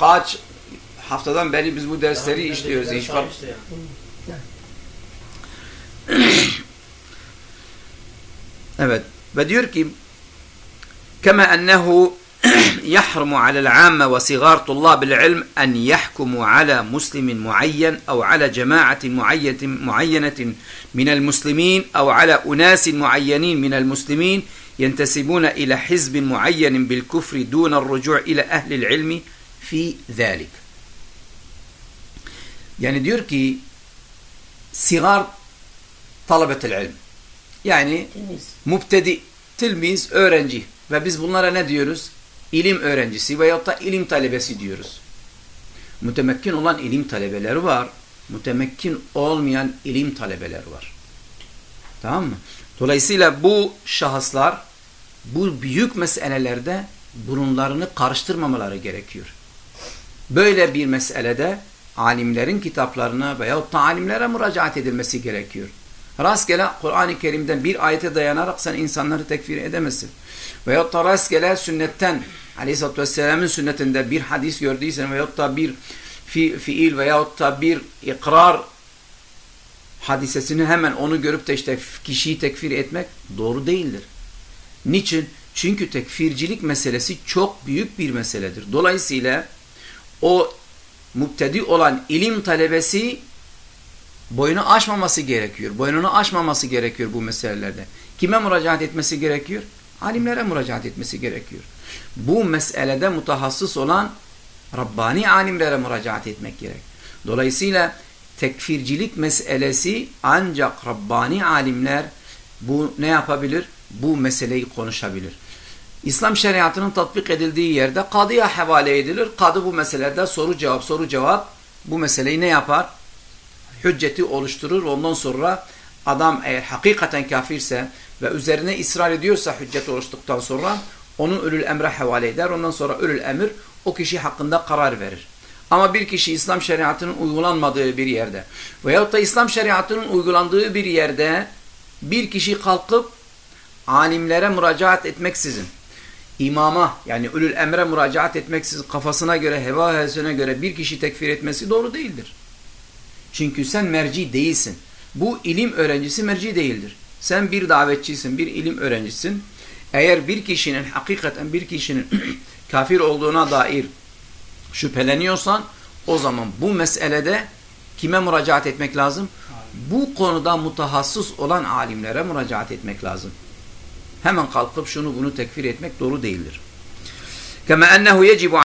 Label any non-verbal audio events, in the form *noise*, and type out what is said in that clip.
kaç haftadan beri biz bu dersleri önce işliyoruz. Hiç fark- saymıştı yani. Evet. Ve diyor ki كما أنه يحرم على العامة وصغار طلاب العلم أن يحكموا على مسلم معين أو على جماعة معينة من المسلمين أو على أناس معينين من المسلمين ينتسبون إلى حزب معين بالكفر دون الرجوع إلى أهل العلم fi zalik. Yani diyor ki sigar talabetel ilm. Yani Temiz. mubtedi, tilmiz, öğrenci. Ve biz bunlara ne diyoruz? İlim öğrencisi veyahut da ilim talebesi diyoruz. Mütemekkin olan ilim talebeleri var. Mütemekkin olmayan ilim talebeleri var. Tamam mı? Dolayısıyla bu şahıslar bu büyük meselelerde burunlarını karıştırmamaları gerekiyor. Böyle bir meselede alimlerin kitaplarına veyahut da alimlere müracaat edilmesi gerekiyor. Rastgele Kur'an-ı Kerim'den bir ayete dayanarak sen insanları tekfir edemezsin. Veyahut da rastgele sünnetten Aleyhisselatü Vesselam'ın sünnetinde bir hadis gördüysen veyahut da bir fi, fiil veyahut da bir ikrar hadisesini hemen onu görüp de işte kişiyi tekfir etmek doğru değildir. Niçin? Çünkü tekfircilik meselesi çok büyük bir meseledir. Dolayısıyla o müptedi olan ilim talebesi boyunu aşmaması gerekiyor. Boynunu aşmaması gerekiyor bu meselelerde. Kime müracaat etmesi gerekiyor? Alimlere müracaat etmesi gerekiyor. Bu meselede mutahassıs olan Rabbani alimlere müracaat etmek gerek. Dolayısıyla tekfircilik meselesi ancak Rabbani alimler bu ne yapabilir? Bu meseleyi konuşabilir. İslam şeriatının tatbik edildiği yerde kadıya havale edilir. Kadı bu meselede soru cevap soru cevap bu meseleyi ne yapar? hücceti oluşturur. Ondan sonra adam eğer hakikaten kafirse ve üzerine ısrar ediyorsa hüccet oluştuktan sonra onu ölül emre havale eder. Ondan sonra ölül emir o kişi hakkında karar verir. Ama bir kişi İslam şeriatının uygulanmadığı bir yerde veyahut da İslam şeriatının uygulandığı bir yerde bir kişi kalkıp alimlere müracaat etmeksizin imama yani ölül emre müracaat etmeksizin kafasına göre heva hevesine göre bir kişi tekfir etmesi doğru değildir. Çünkü sen merci değilsin. Bu ilim öğrencisi merci değildir. Sen bir davetçisin, bir ilim öğrencisin. Eğer bir kişinin hakikaten bir kişinin *clears throat* kafir olduğuna dair şüpheleniyorsan o zaman bu meselede kime müracaat etmek lazım? Bu konuda mutahassıs olan alimlere müracaat etmek lazım. Hemen kalkıp şunu bunu tekfir etmek doğru değildir. Kema ennehu yecibu